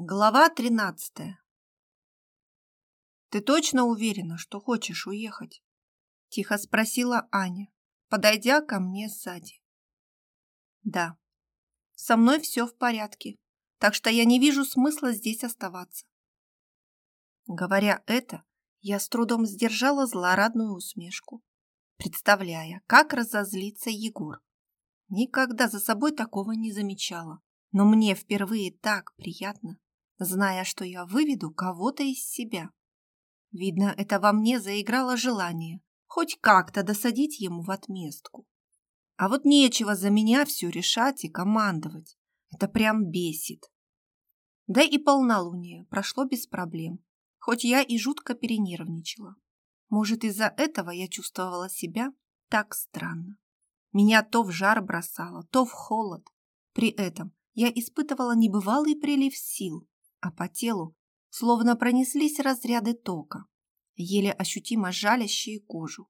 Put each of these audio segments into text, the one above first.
Глава 13. Ты точно уверена, что хочешь уехать? тихо спросила Аня, подойдя ко мне сзади. Да. Со мной все в порядке, так что я не вижу смысла здесь оставаться. Говоря это, я с трудом сдержала злорадную усмешку, представляя, как разозлится Егор. Никогда за собой такого не замечала, но мне впервые так приятно зная, что я выведу кого-то из себя. Видно, это во мне заиграло желание хоть как-то досадить ему в отместку. А вот нечего за меня все решать и командовать. Это прям бесит. Да и полнолуние прошло без проблем, хоть я и жутко перенервничала. Может, из-за этого я чувствовала себя так странно. Меня то в жар бросало, то в холод. При этом я испытывала небывалый прилив сил, а по телу словно пронеслись разряды тока, еле ощутимо жалящие кожу.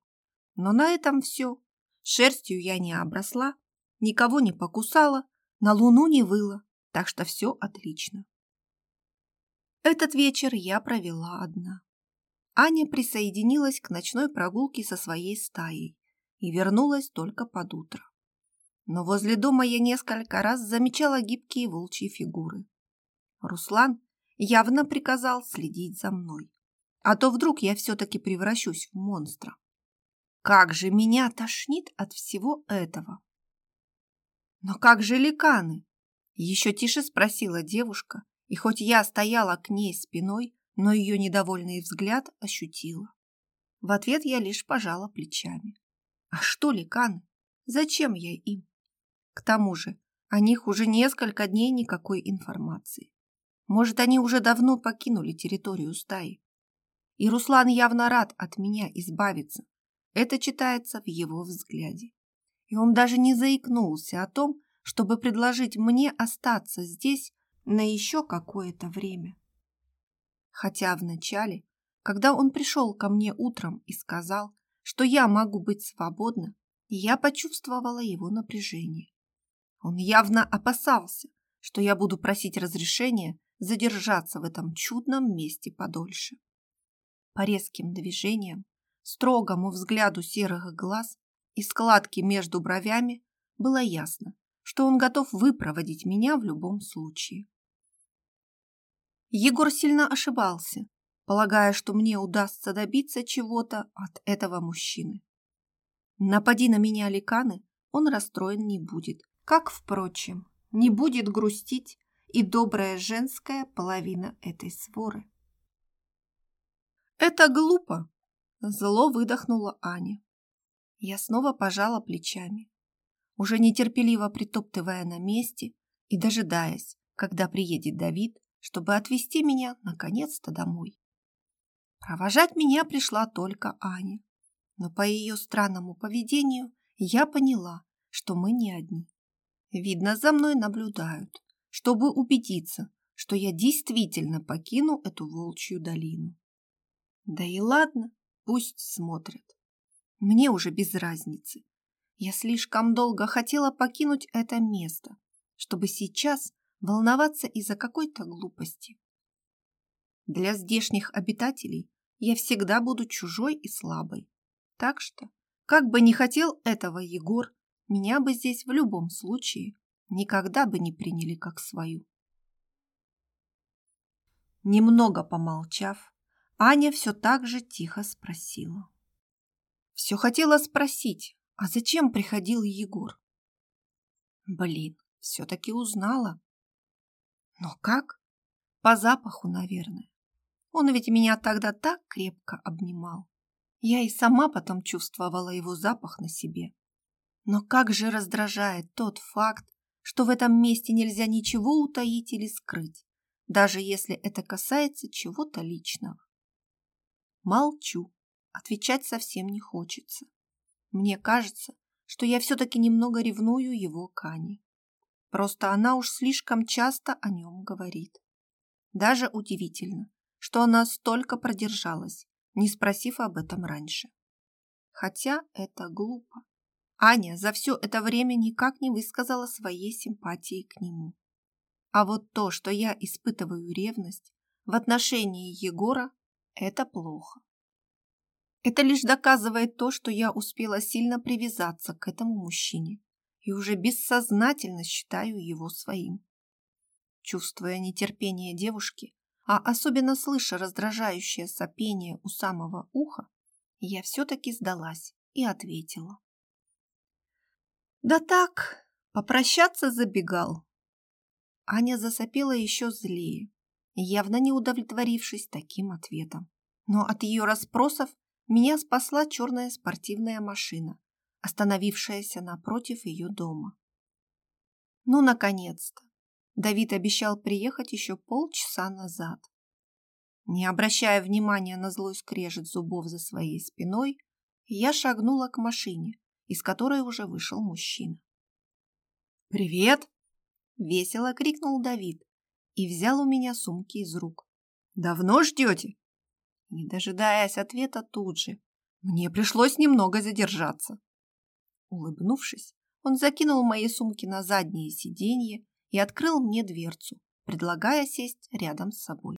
Но на этом все. Шерстью я не обросла, никого не покусала, на луну не выла, так что все отлично. Этот вечер я провела одна. Аня присоединилась к ночной прогулке со своей стаей и вернулась только под утро. Но возле дома я несколько раз замечала гибкие волчьи фигуры. Руслан явно приказал следить за мной. А то вдруг я все-таки превращусь в монстра. Как же меня тошнит от всего этого! Но как же ликаны? Еще тише спросила девушка, и хоть я стояла к ней спиной, но ее недовольный взгляд ощутила. В ответ я лишь пожала плечами. А что ликаны? Зачем я им? К тому же, о них уже несколько дней никакой информации. Может, они уже давно покинули территорию стаи. И Руслан явно рад от меня избавиться. Это читается в его взгляде. И он даже не заикнулся о том, чтобы предложить мне остаться здесь на еще какое-то время. Хотя вначале, когда он пришел ко мне утром и сказал, что я могу быть свободна, я почувствовала его напряжение. Он явно опасался, что я буду просить разрешения задержаться в этом чудном месте подольше. По резким движениям, строгому взгляду серых глаз и складке между бровями было ясно, что он готов выпроводить меня в любом случае. Егор сильно ошибался, полагая, что мне удастся добиться чего-то от этого мужчины. Напади на меня ликаны, он расстроен не будет, как, впрочем, не будет грустить и добрая женская половина этой своры. «Это глупо!» – зло выдохнула Аня. Я снова пожала плечами, уже нетерпеливо притоптывая на месте и дожидаясь, когда приедет Давид, чтобы отвезти меня наконец-то домой. Провожать меня пришла только Аня, но по ее странному поведению я поняла, что мы не одни. Видно, за мной наблюдают, чтобы убедиться, что я действительно покину эту волчью долину. Да и ладно, пусть смотрят. Мне уже без разницы. Я слишком долго хотела покинуть это место, чтобы сейчас волноваться из-за какой-то глупости. Для здешних обитателей я всегда буду чужой и слабой. Так что, как бы не хотел этого Егор, меня бы здесь в любом случае никогда бы не приняли как свою. Немного помолчав, Аня все так же тихо спросила. Все хотела спросить, а зачем приходил Егор? Блин, все-таки узнала. Но как? По запаху, наверное. Он ведь меня тогда так крепко обнимал. Я и сама потом чувствовала его запах на себе. Но как же раздражает тот факт, что в этом месте нельзя ничего утаить или скрыть, даже если это касается чего-то личного. Молчу, отвечать совсем не хочется. Мне кажется, что я все-таки немного ревную его Кани. Просто она уж слишком часто о нем говорит. Даже удивительно, что она столько продержалась, не спросив об этом раньше. Хотя это глупо. Аня за все это время никак не высказала своей симпатии к нему. А вот то, что я испытываю ревность в отношении Егора, это плохо. Это лишь доказывает то, что я успела сильно привязаться к этому мужчине и уже бессознательно считаю его своим. Чувствуя нетерпение девушки, а особенно слыша раздражающее сопение у самого уха, я все-таки сдалась и ответила. Да так, попрощаться забегал. Аня засопела еще злее, явно не удовлетворившись таким ответом. Но от ее расспросов меня спасла черная спортивная машина, остановившаяся напротив ее дома. Ну, наконец-то! Давид обещал приехать еще полчаса назад. Не обращая внимания на злой скрежет зубов за своей спиной, я шагнула к машине, из которой уже вышел мужчина. «Привет!» – весело крикнул Давид и взял у меня сумки из рук. «Давно ждете?» Не дожидаясь ответа тут же, мне пришлось немного задержаться. Улыбнувшись, он закинул мои сумки на заднее сиденье и открыл мне дверцу, предлагая сесть рядом с собой.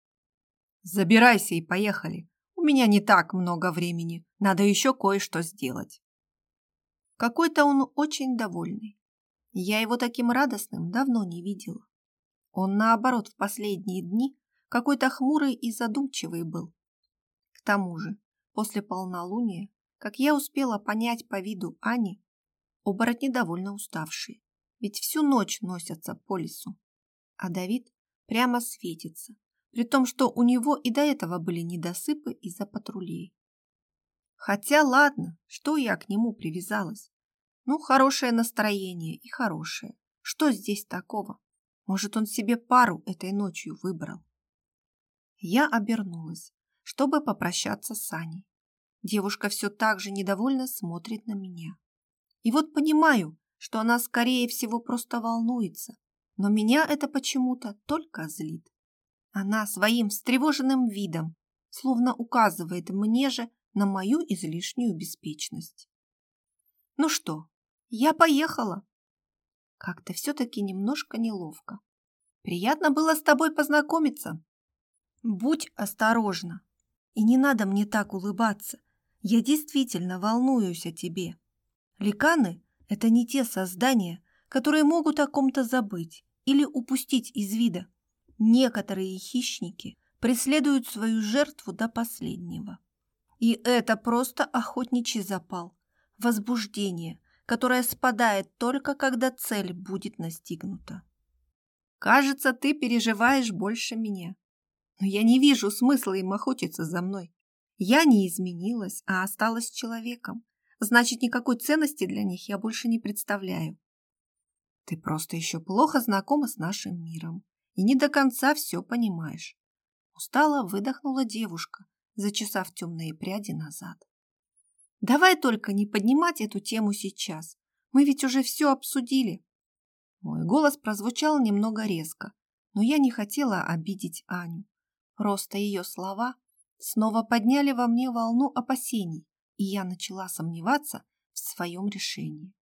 «Забирайся и поехали. У меня не так много времени. Надо еще кое-что сделать». Какой-то он очень довольный. Я его таким радостным давно не видела. Он, наоборот, в последние дни какой-то хмурый и задумчивый был. К тому же, после полнолуния, как я успела понять по виду Ани, оборотни довольно уставшие, ведь всю ночь носятся по лесу. А Давид прямо светится, при том, что у него и до этого были недосыпы из-за патрулей. Хотя ладно, что я к нему привязалась? Ну, хорошее настроение и хорошее. Что здесь такого? Может, он себе пару этой ночью выбрал? Я обернулась, чтобы попрощаться с Аней. Девушка все так же недовольно смотрит на меня. И вот понимаю, что она, скорее всего, просто волнуется, но меня это почему-то только злит. Она своим встревоженным видом словно указывает мне же, на мою излишнюю беспечность. Ну что, я поехала. Как-то все-таки немножко неловко. Приятно было с тобой познакомиться. Будь осторожна. И не надо мне так улыбаться. Я действительно волнуюсь о тебе. Ликаны – это не те создания, которые могут о ком-то забыть или упустить из вида. Некоторые хищники преследуют свою жертву до последнего. И это просто охотничий запал, возбуждение, которое спадает только когда цель будет настигнута. Кажется, ты переживаешь больше меня. Но я не вижу смысла им охотиться за мной. Я не изменилась, а осталась человеком. Значит, никакой ценности для них я больше не представляю. Ты просто еще плохо знакома с нашим миром и не до конца все понимаешь. Устало выдохнула девушка, зачесав темные пряди назад. «Давай только не поднимать эту тему сейчас. Мы ведь уже все обсудили». Мой голос прозвучал немного резко, но я не хотела обидеть Аню. Просто ее слова снова подняли во мне волну опасений, и я начала сомневаться в своем решении.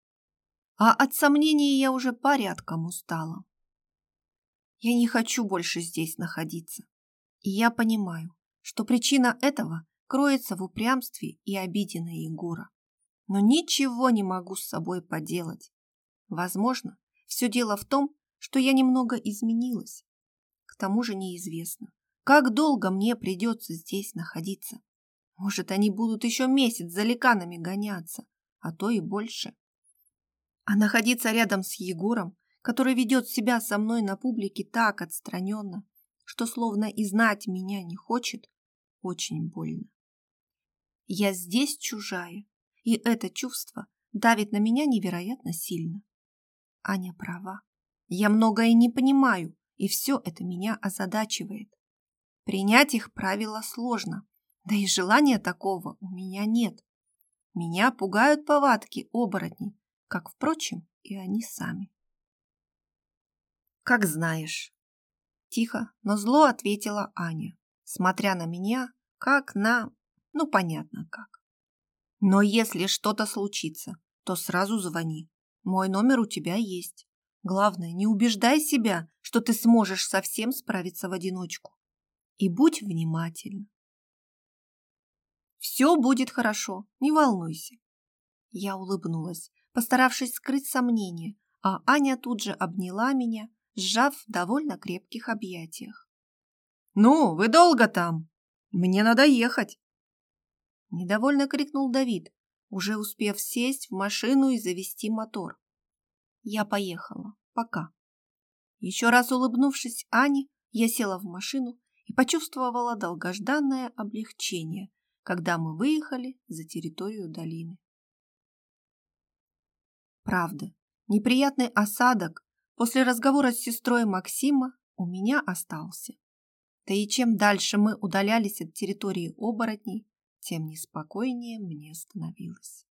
А от сомнений я уже порядком устала. Я не хочу больше здесь находиться. И я понимаю, что причина этого кроется в упрямстве и обиде на Егора. Но ничего не могу с собой поделать. Возможно, все дело в том, что я немного изменилась. К тому же неизвестно, как долго мне придется здесь находиться. Может, они будут еще месяц за ликанами гоняться, а то и больше. А находиться рядом с Егором, который ведет себя со мной на публике так отстраненно, что словно и знать меня не хочет, очень больно. Я здесь чужая, и это чувство давит на меня невероятно сильно. Аня права. Я многое не понимаю, и все это меня озадачивает. Принять их правила сложно, да и желания такого у меня нет. Меня пугают повадки оборотней, как, впрочем, и они сами. «Как знаешь», – тихо, но зло ответила Аня смотря на меня, как на... ну, понятно как. Но если что-то случится, то сразу звони. Мой номер у тебя есть. Главное, не убеждай себя, что ты сможешь совсем справиться в одиночку. И будь внимательна. Все будет хорошо, не волнуйся. Я улыбнулась, постаравшись скрыть сомнение, а Аня тут же обняла меня, сжав в довольно крепких объятиях. «Ну, вы долго там? Мне надо ехать!» Недовольно крикнул Давид, уже успев сесть в машину и завести мотор. Я поехала. Пока. Еще раз улыбнувшись Ане, я села в машину и почувствовала долгожданное облегчение, когда мы выехали за территорию долины. Правда, неприятный осадок после разговора с сестрой Максима у меня остался. Да и чем дальше мы удалялись от территории оборотней, тем неспокойнее мне становилось.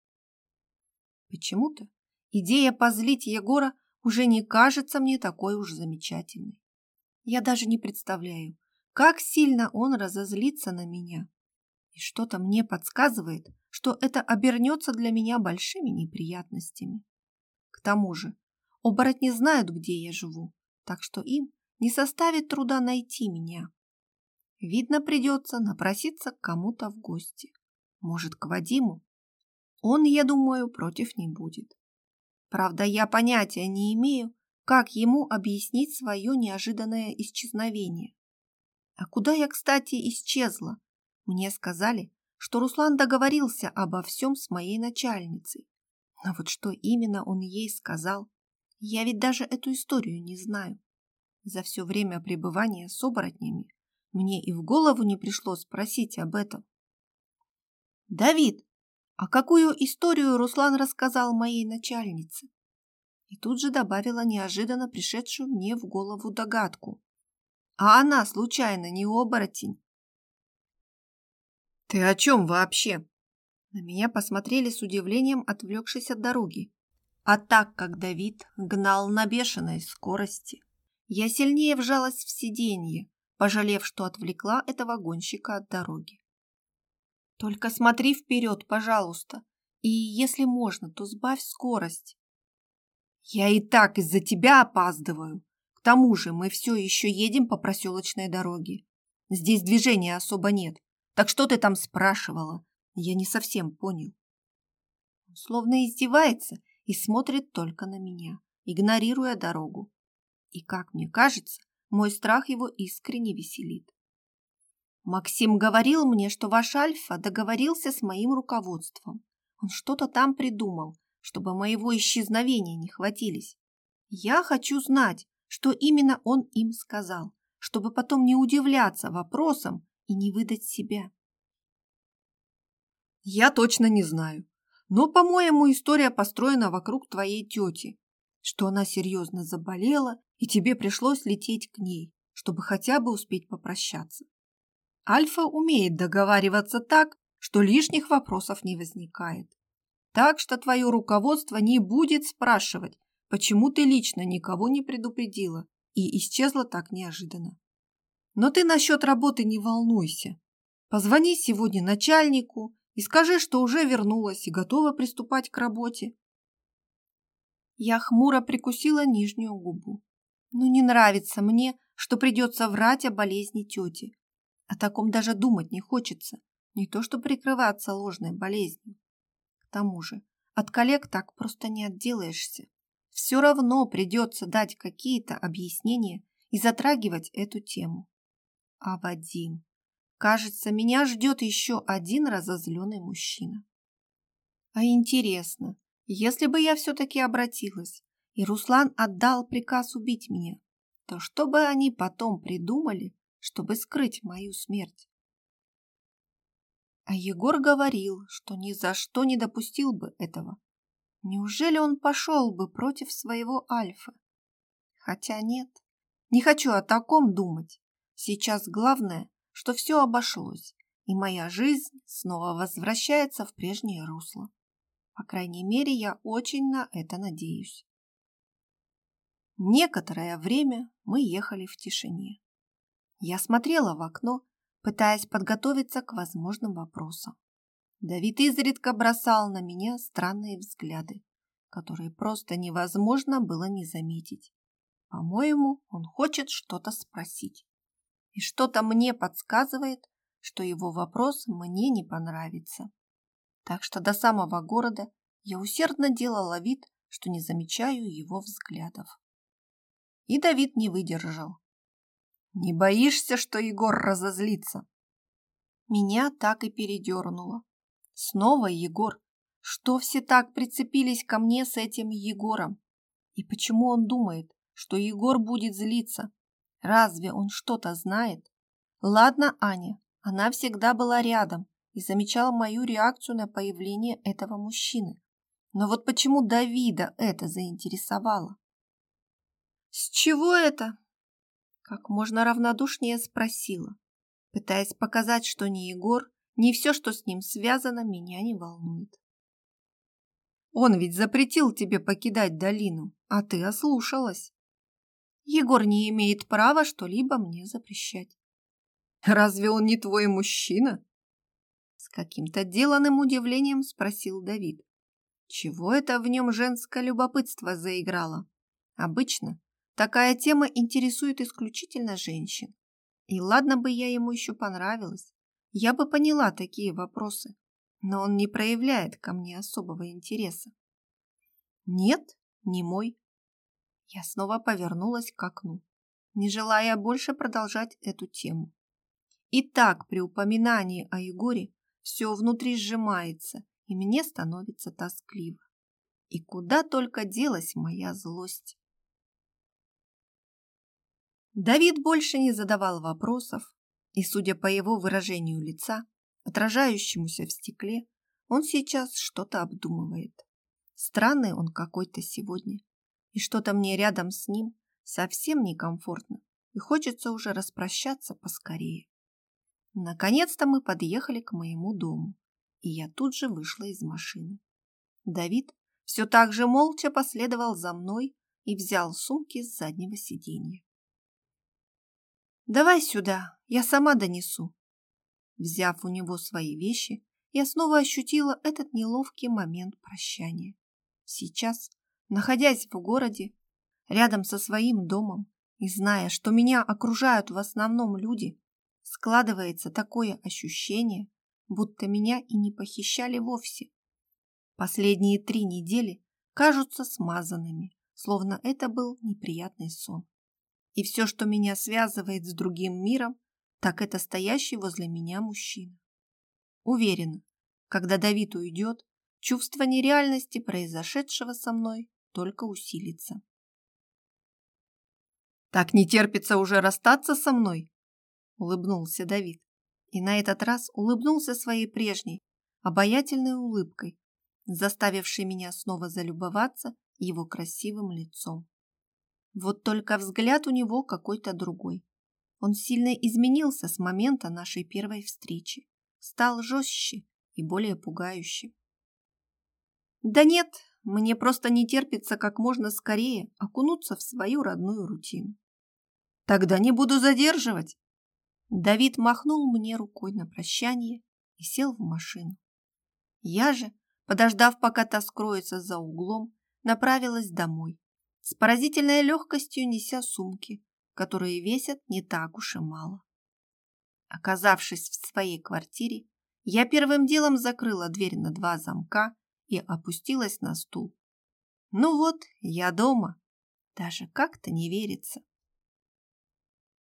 Почему-то идея позлить Егора уже не кажется мне такой уж замечательной. Я даже не представляю, как сильно он разозлится на меня. И что-то мне подсказывает, что это обернется для меня большими неприятностями. К тому же, оборотни знают, где я живу, так что им не составит труда найти меня. Видно, придется напроситься к кому-то в гости. Может, к Вадиму? Он, я думаю, против не будет. Правда, я понятия не имею, как ему объяснить свое неожиданное исчезновение. А куда я, кстати, исчезла? Мне сказали, что Руслан договорился обо всем с моей начальницей. Но вот что именно он ей сказал, я ведь даже эту историю не знаю. За все время пребывания с оборотнями мне и в голову не пришло спросить об этом. «Давид, а какую историю Руслан рассказал моей начальнице?» И тут же добавила неожиданно пришедшую мне в голову догадку. «А она, случайно, не оборотень?» «Ты о чем вообще?» На меня посмотрели с удивлением, отвлекшись от дороги. А так как Давид гнал на бешеной скорости, я сильнее вжалась в сиденье, пожалев, что отвлекла этого гонщика от дороги. «Только смотри вперед, пожалуйста, и, если можно, то сбавь скорость». «Я и так из-за тебя опаздываю. К тому же мы все еще едем по проселочной дороге. Здесь движения особо нет. Так что ты там спрашивала? Я не совсем понял». Словно издевается и смотрит только на меня, игнорируя дорогу. И, как мне кажется, мой страх его искренне веселит. Максим говорил мне, что ваш Альфа договорился с моим руководством. Он что-то там придумал, чтобы моего исчезновения не хватились. Я хочу знать, что именно он им сказал, чтобы потом не удивляться вопросам и не выдать себя. Я точно не знаю, но, по-моему, история построена вокруг твоей тети, что она серьезно заболела и тебе пришлось лететь к ней, чтобы хотя бы успеть попрощаться. Альфа умеет договариваться так, что лишних вопросов не возникает. Так что твое руководство не будет спрашивать, почему ты лично никого не предупредила и исчезла так неожиданно. Но ты насчет работы не волнуйся. Позвони сегодня начальнику и скажи, что уже вернулась и готова приступать к работе. Я хмуро прикусила нижнюю губу. Но не нравится мне, что придется врать о болезни тети. О таком даже думать не хочется, не то что прикрываться ложной болезнью. К тому же, от коллег так просто не отделаешься. Все равно придется дать какие-то объяснения и затрагивать эту тему. А Вадим... Кажется, меня ждет еще один разозленный мужчина. А интересно, если бы я все-таки обратилась, и Руслан отдал приказ убить меня, то что бы они потом придумали, чтобы скрыть мою смерть? А Егор говорил, что ни за что не допустил бы этого. Неужели он пошел бы против своего Альфа? Хотя нет, не хочу о таком думать. Сейчас главное, что все обошлось, и моя жизнь снова возвращается в прежнее русло. По крайней мере, я очень на это надеюсь. Некоторое время мы ехали в тишине. Я смотрела в окно, пытаясь подготовиться к возможным вопросам. Давид изредка бросал на меня странные взгляды, которые просто невозможно было не заметить. По-моему, он хочет что-то спросить. И что-то мне подсказывает, что его вопрос мне не понравится. Так что до самого города я усердно делала вид, что не замечаю его взглядов. И Давид не выдержал. «Не боишься, что Егор разозлится?» Меня так и передернуло. Снова Егор. Что все так прицепились ко мне с этим Егором? И почему он думает, что Егор будет злиться? Разве он что-то знает? Ладно, Аня, она всегда была рядом и замечала мою реакцию на появление этого мужчины. Но вот почему Давида это заинтересовало? «С чего это?» Как можно равнодушнее спросила, пытаясь показать, что ни Егор, ни все, что с ним связано, меня не волнует. «Он ведь запретил тебе покидать долину, а ты ослушалась. Егор не имеет права что-либо мне запрещать». «Разве он не твой мужчина?» С каким-то деланным удивлением спросил Давид. Чего это в нем женское любопытство заиграло? Обычно Такая тема интересует исключительно женщин. И ладно бы я ему еще понравилась, я бы поняла такие вопросы, но он не проявляет ко мне особого интереса. Нет, не мой. Я снова повернулась к окну, не желая больше продолжать эту тему. И так при упоминании о Егоре все внутри сжимается, и мне становится тоскливо. И куда только делась моя злость. Давид больше не задавал вопросов, и, судя по его выражению лица, отражающемуся в стекле, он сейчас что-то обдумывает. Странный он какой-то сегодня, и что-то мне рядом с ним совсем некомфортно, и хочется уже распрощаться поскорее. Наконец-то мы подъехали к моему дому, и я тут же вышла из машины. Давид все так же молча последовал за мной и взял сумки с заднего сиденья. Давай сюда, я сама донесу. Взяв у него свои вещи, я снова ощутила этот неловкий момент прощания. Сейчас, находясь в городе, рядом со своим домом и зная, что меня окружают в основном люди, складывается такое ощущение, будто меня и не похищали вовсе. Последние три недели кажутся смазанными, словно это был неприятный сон. И все, что меня связывает с другим миром, так это стоящий возле меня мужчина. Уверена, когда Давид уйдет, чувство нереальности произошедшего со мной только усилится. «Так не терпится уже расстаться со мной?» – улыбнулся Давид. И на этот раз улыбнулся своей прежней, обаятельной улыбкой, заставившей меня снова залюбоваться его красивым лицом. Вот только взгляд у него какой-то другой. Он сильно изменился с момента нашей первой встречи. Стал жестче и более пугающим. Да нет, мне просто не терпится как можно скорее окунуться в свою родную рутину. Тогда не буду задерживать. Давид махнул мне рукой на прощание и сел в машину. Я же, подождав, пока та скроется за углом, направилась домой, с поразительной легкостью неся сумки, которые весят не так уж и мало. Оказавшись в своей квартире, я первым делом закрыла дверь на два замка и опустилась на стул. Ну вот, я дома. Даже как-то не верится.